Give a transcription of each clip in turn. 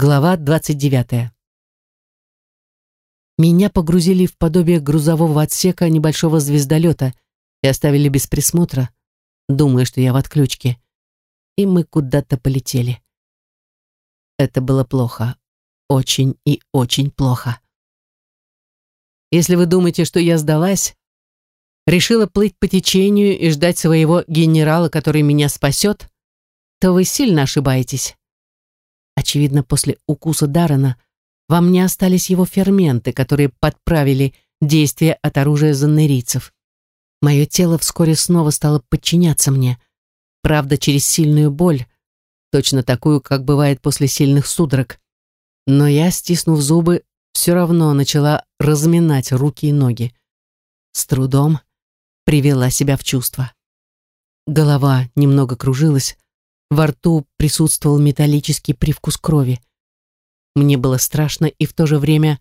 Глава 29. Меня погрузили в подобие грузового отсека небольшого звездолета и оставили без присмотра, думая, что я в отключке. И мы куда-то полетели. Это было плохо. Очень и очень плохо. Если вы думаете, что я сдалась, решила плыть по течению и ждать своего генерала, который меня спасет, то вы сильно ошибаетесь. Очевидно, после укуса Даррена во мне остались его ферменты, которые подправили действие от оружия заннерийцев. Мое тело вскоре снова стало подчиняться мне, правда, через сильную боль, точно такую, как бывает после сильных судорог. Но я, стиснув зубы, все равно начала разминать руки и ноги. С трудом привела себя в чувство. Голова немного кружилась, во рту присутствовал металлический привкус крови. Мне было страшно, и в то же время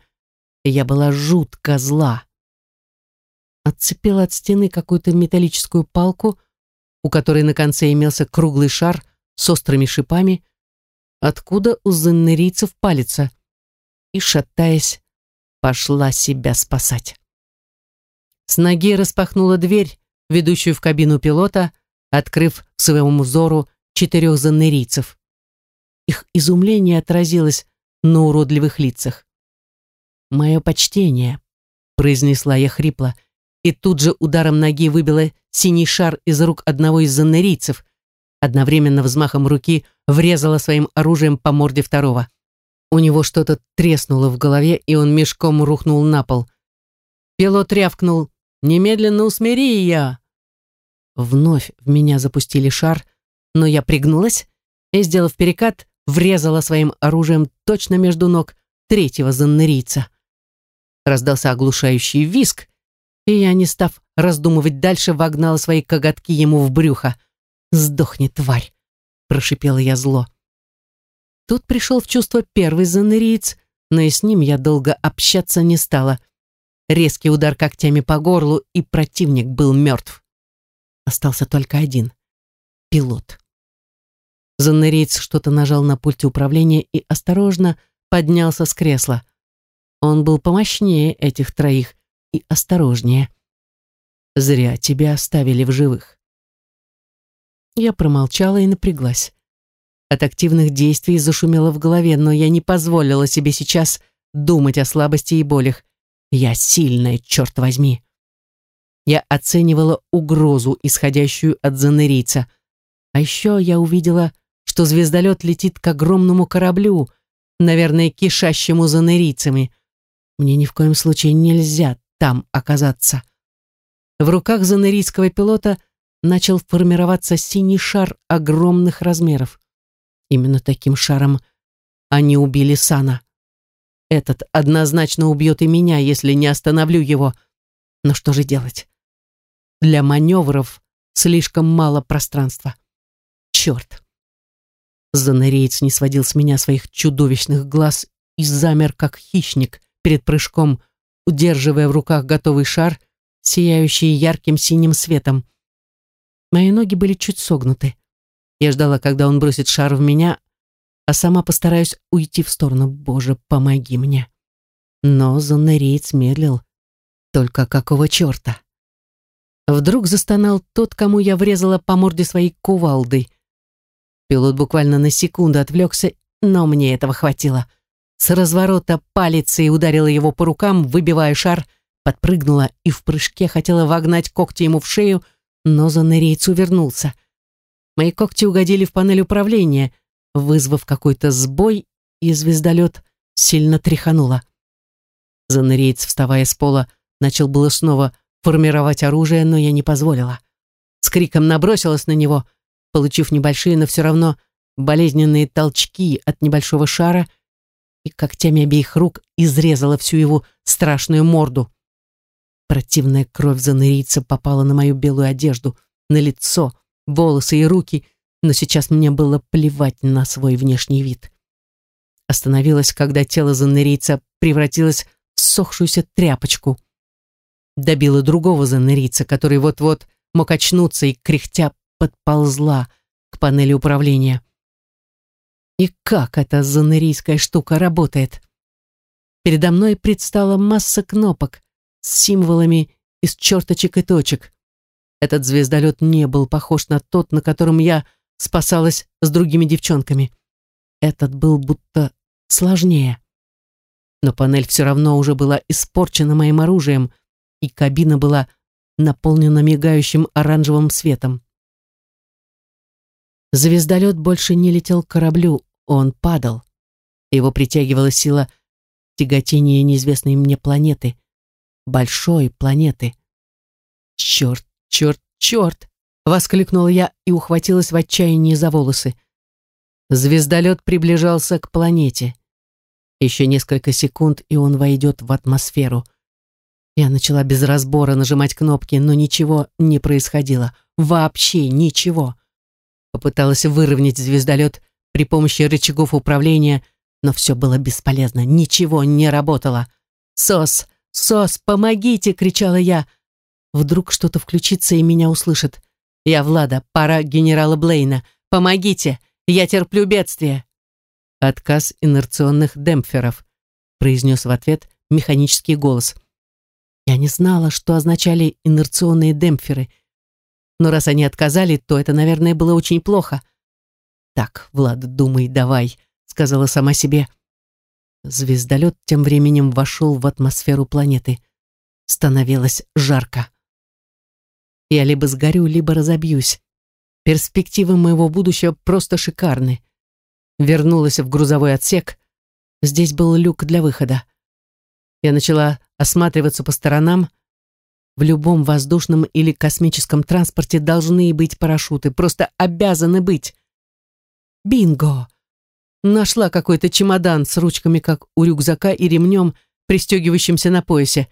я была жутко зла. Отцепила от стены какую-то металлическую палку, у которой на конце имелся круглый шар с острыми шипами, откуда у заннерийцев палится, и, шатаясь, пошла себя спасать. С ноги распахнула дверь, ведущую в кабину пилота, открыв своему взору четырех заннерийцев. Их изумление отразилось на уродливых лицах. «Мое почтение», — произнесла я хрипло, и тут же ударом ноги выбила синий шар из рук одного из заннерийцев, одновременно взмахом руки врезала своим оружием по морде второго. У него что-то треснуло в голове, и он мешком рухнул на пол. Пилот рявкнул «Немедленно усмири ее!» Вновь в меня запустили шар — но я пригнулась и, сделав перекат, врезала своим оружием точно между ног третьего заннерийца. Раздался оглушающий виск, и я, не став раздумывать дальше, вогнала свои коготки ему в брюхо. «Сдохни, тварь!» — прошипела я зло. Тут пришел в чувство первый заннериец, но и с ним я долго общаться не стала. Резкий удар когтями по горлу, и противник был мертв. Остался только один — пилот. Заннерейц что-то нажал на пульте управления и осторожно поднялся с кресла. Он был помощнее этих троих и осторожнее. «Зря тебя оставили в живых». Я промолчала и напряглась. От активных действий зашумело в голове, но я не позволила себе сейчас думать о слабости и болях. Я сильная, черт возьми. Я оценивала угрозу, исходящую от занерийца. А еще я увидела что звездолет летит к огромному кораблю, наверное, кишащему занырийцами. Мне ни в коем случае нельзя там оказаться. В руках занырийского пилота начал формироваться синий шар огромных размеров. Именно таким шаром они убили Сана. Этот однозначно убьет и меня, если не остановлю его. Но что же делать? Для маневров слишком мало пространства. Черт! Занореец не сводил с меня своих чудовищных глаз и замер, как хищник, перед прыжком, удерживая в руках готовый шар, сияющий ярким синим светом. Мои ноги были чуть согнуты. Я ждала, когда он бросит шар в меня, а сама постараюсь уйти в сторону. Боже, помоги мне. Но Заннериец медлил. Только какого черта? Вдруг застонал тот, кому я врезала по морде своей кувалдой. Пилот буквально на секунду отвлекся, но мне этого хватило. С разворота палицей ударила его по рукам, выбивая шар, подпрыгнула и в прыжке хотела вогнать когти ему в шею, но занырейц увернулся. Мои когти угодили в панель управления, вызвав какой-то сбой, и звездолет сильно тряхануло. Занырейц, вставая с пола, начал было снова формировать оружие, но я не позволила. С криком набросилась на него — получив небольшие, но все равно болезненные толчки от небольшого шара и когтями обеих рук изрезала всю его страшную морду. Противная кровь занырийца попала на мою белую одежду, на лицо, волосы и руки, но сейчас мне было плевать на свой внешний вид. Остановилась, когда тело занырийца превратилось в сохшуюся тряпочку. Добила другого занырийца, который вот-вот мог очнуться и, кряхтя, подползла к панели управления. И как эта занырийская штука работает? Передо мной предстала масса кнопок с символами из черточек и точек. Этот звездолет не был похож на тот, на котором я спасалась с другими девчонками. Этот был будто сложнее. Но панель все равно уже была испорчена моим оружием, и кабина была наполнена мигающим оранжевым светом. Звездолет больше не летел к кораблю, он падал. Его притягивала сила тяготения неизвестной мне планеты, большой планеты. «Черт, черт, черт!» — воскликнула я и ухватилась в отчаянии за волосы. Звездолет приближался к планете. Еще несколько секунд, и он войдет в атмосферу. Я начала без разбора нажимать кнопки, но ничего не происходило. Вообще ничего. Попыталась выровнять звездолет при помощи рычагов управления, но все было бесполезно. Ничего не работало. «СОС! СОС! Помогите!» — кричала я. Вдруг что-то включится и меня услышат. «Я Влада, пара генерала Блейна. Помогите! Я терплю бедствие!» отказ инерционных демпферов», произнес в ответ механический голос. Я не знала, что означали инерционные демпферы, но раз они отказали, то это, наверное, было очень плохо. «Так, Влад, думай, давай», — сказала сама себе. Звездолет тем временем вошел в атмосферу планеты. Становилось жарко. Я либо сгорю, либо разобьюсь. Перспективы моего будущего просто шикарны вернулась в грузовой отсек. Здесь был люк для выхода. Я начала осматриваться по сторонам. В любом воздушном или космическом транспорте должны быть парашюты, просто обязаны быть. Бинго! Нашла какой-то чемодан с ручками, как у рюкзака, и ремнем, пристегивающимся на поясе.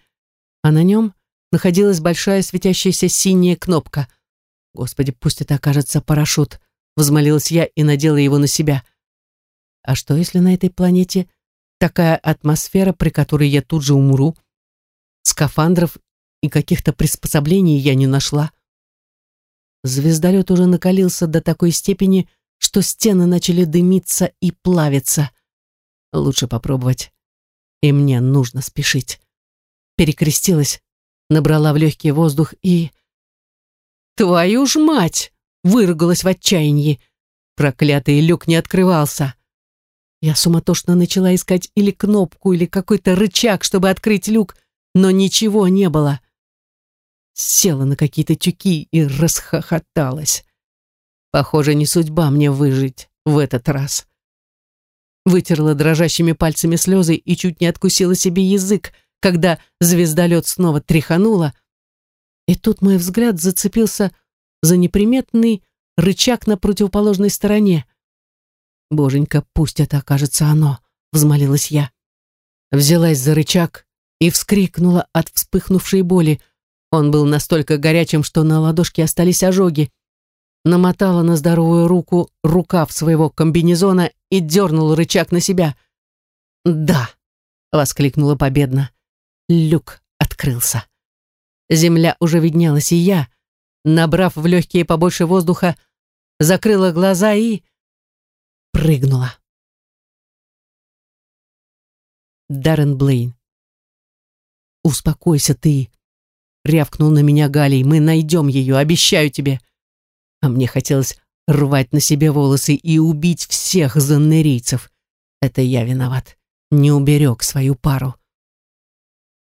А на нем находилась большая светящаяся синяя кнопка. Господи, пусть это окажется парашют, взмолилась я и надела его на себя. — а что, если на этой планете такая атмосфера, при которой я тут же умру? Скафандров и каких-то приспособлений я не нашла. Звездолет уже накалился до такой степени, что стены начали дымиться и плавиться. Лучше попробовать. И мне нужно спешить. Перекрестилась, набрала в легкий воздух и... «Твою ж мать!» — выругалась в отчаянии. Проклятый люк не открывался. Я суматошно начала искать или кнопку, или какой-то рычаг, чтобы открыть люк, но ничего не было. Села на какие-то тюки и расхохоталась. Похоже, не судьба мне выжить в этот раз. Вытерла дрожащими пальцами слезы и чуть не откусила себе язык, когда звездолет снова тряханула. И тут мой взгляд зацепился за неприметный рычаг на противоположной стороне. Боженька, пусть это окажется оно, взмолилась я. Взялась за рычаг и вскрикнула от вспыхнувшей боли. Он был настолько горячим, что на ладошке остались ожоги. Намотала на здоровую руку рукав своего комбинезона и дернула рычаг на себя. «Да!» — воскликнула победно. Люк открылся. Земля уже виднелась, и я, набрав в легкие побольше воздуха, закрыла глаза и прыгнула. Даррен Блейн. «Успокойся ты», — рявкнул на меня Галей. «Мы найдем ее, обещаю тебе». А мне хотелось рвать на себе волосы и убить всех заннерийцев. Это я виноват. Не уберег свою пару.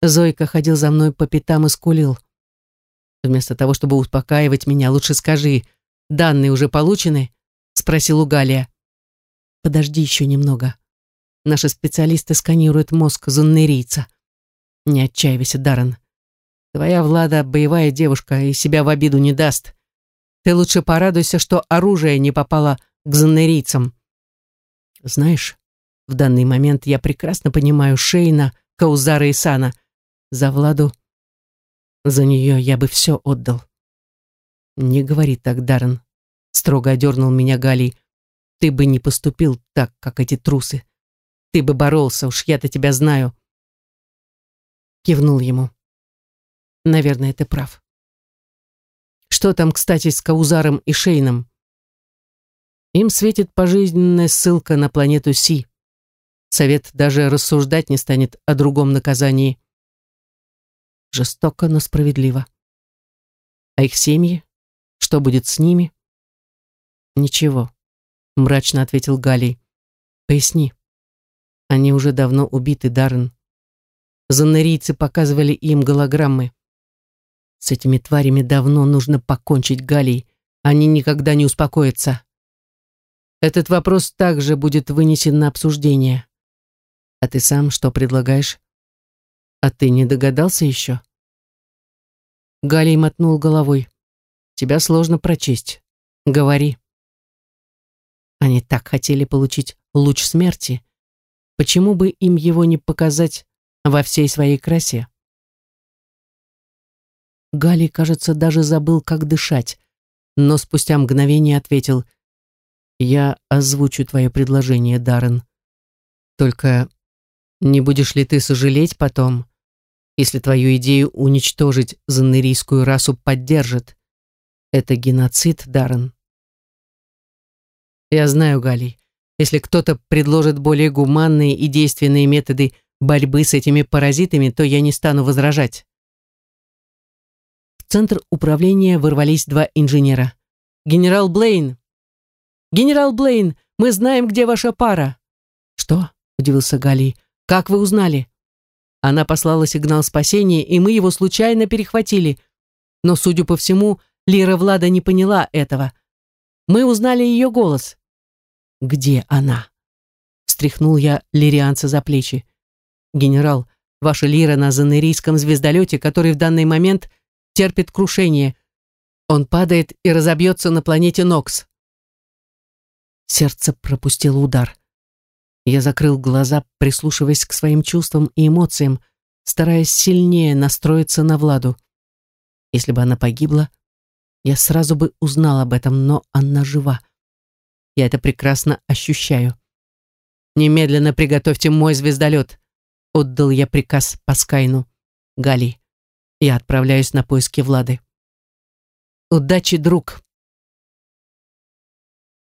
Зойка ходил за мной по пятам и скулил. Вместо того, чтобы успокаивать меня, лучше скажи, данные уже получены? Спросил у Галия. Подожди еще немного. Наши специалисты сканируют мозг зоннерийца. Не отчаивайся, Даррен. Твоя Влада боевая девушка и себя в обиду не даст. Ты лучше порадуйся, что оружие не попало к зоннерийцам. Знаешь, в данный момент я прекрасно понимаю Шейна, Каузара и Сана. За Владу, за нее я бы все отдал. Не говори так, Даррен. Строго одернул меня Галий. Ты бы не поступил так, как эти трусы. Ты бы боролся, уж я-то тебя знаю. Кивнул ему. Наверное, ты прав. Что там, кстати, с Каузаром и Шейном? Им светит пожизненная ссылка на планету Си. Совет даже рассуждать не станет о другом наказании. Жестоко, но справедливо. А их семьи? Что будет с ними? Ничего, мрачно ответил Галий. Поясни. Они уже давно убиты, Даррен. Заннерийцы показывали им голограммы. С этими тварями давно нужно покончить, Галий. Они никогда не успокоятся. Этот вопрос также будет вынесен на обсуждение. А ты сам что предлагаешь? А ты не догадался еще? Галий мотнул головой. Тебя сложно прочесть. Говори. Они так хотели получить луч смерти. Почему бы им его не показать во всей своей красе? Галий, кажется, даже забыл, как дышать, но спустя мгновение ответил «Я озвучу твое предложение, Даррен. Только не будешь ли ты сожалеть потом, если твою идею уничтожить заннерийскую расу поддержит? Это геноцид, Даррен». Я знаю, Галий, если кто-то предложит более гуманные и действенные методы борьбы с этими паразитами, то я не стану возражать. Центр управления ворвались два инженера. «Генерал Блейн!» «Генерал Блейн, мы знаем, где ваша пара!» «Что?» – удивился Галий. «Как вы узнали?» Она послала сигнал спасения, и мы его случайно перехватили. Но, судя по всему, Лира Влада не поняла этого. Мы узнали ее голос. «Где она?» Встряхнул я лирианца за плечи. «Генерал, ваша Лира на занерийском звездолете, который в данный момент терпит крушение. Он падает и разобьется на планете Нокс». Сердце пропустило удар. Я закрыл глаза, прислушиваясь к своим чувствам и эмоциям, стараясь сильнее настроиться на Владу. Если бы она погибла, я сразу бы узнал об этом, но она жива. Я это прекрасно ощущаю. «Немедленно приготовьте мой звездолет», — отдал я приказ по Скайну. «Гали, я отправляюсь на поиски Влады». «Удачи, друг!»